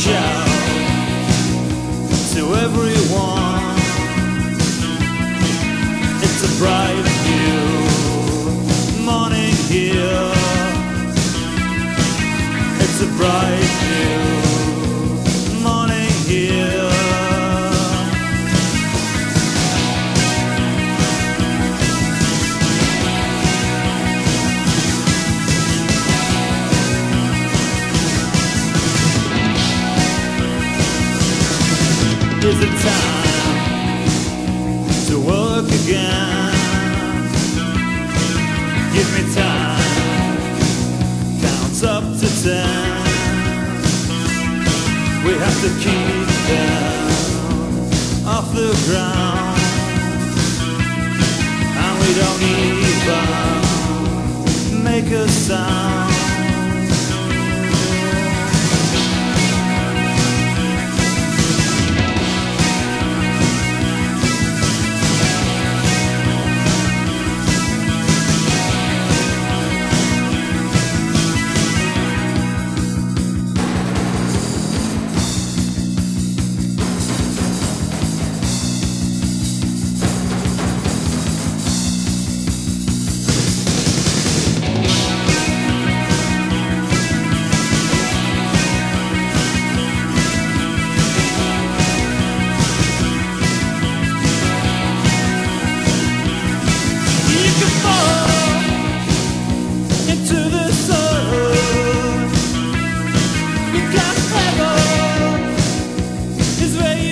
shout to everyone. It's a bright view, morning here. It's a bright is the time to work again. Give me time, counts up to ten. We have to keep them off the ground, and we don't even make a sound.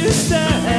understand.